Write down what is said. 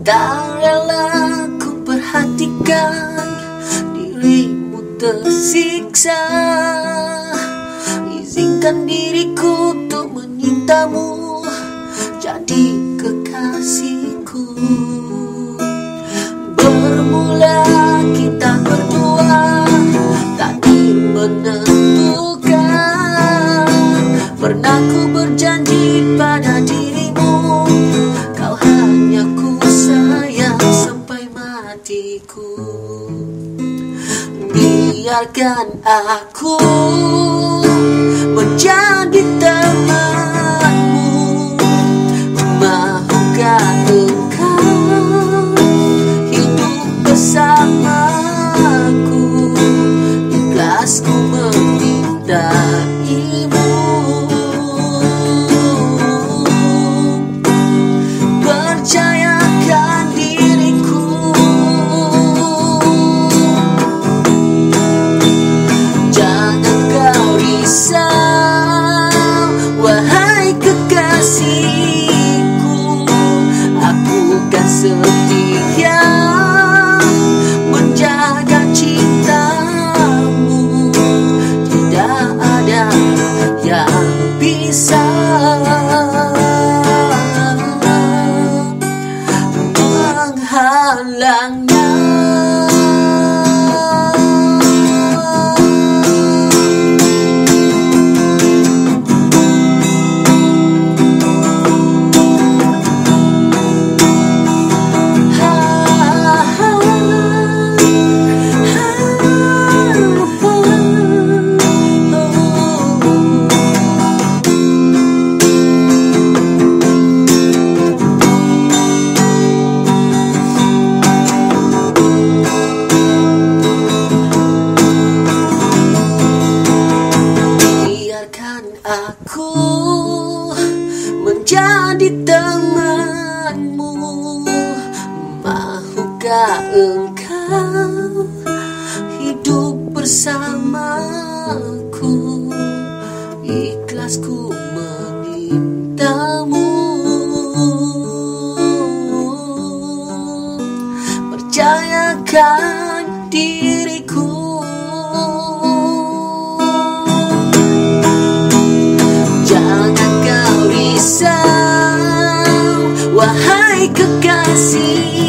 Tak rela ku perhatikan dirimu tersiksa. Izinkan diriku untuk menyintamu Jadi kekasihku. Bermula kita berdua Takdir menentukan Pernah ku berjanji pada dirimu matiku Biarkan aku menjadi 冷。Aku menjadi temanmu. Mahukah engkau hidup bersamaku? Ikhlas kekasihku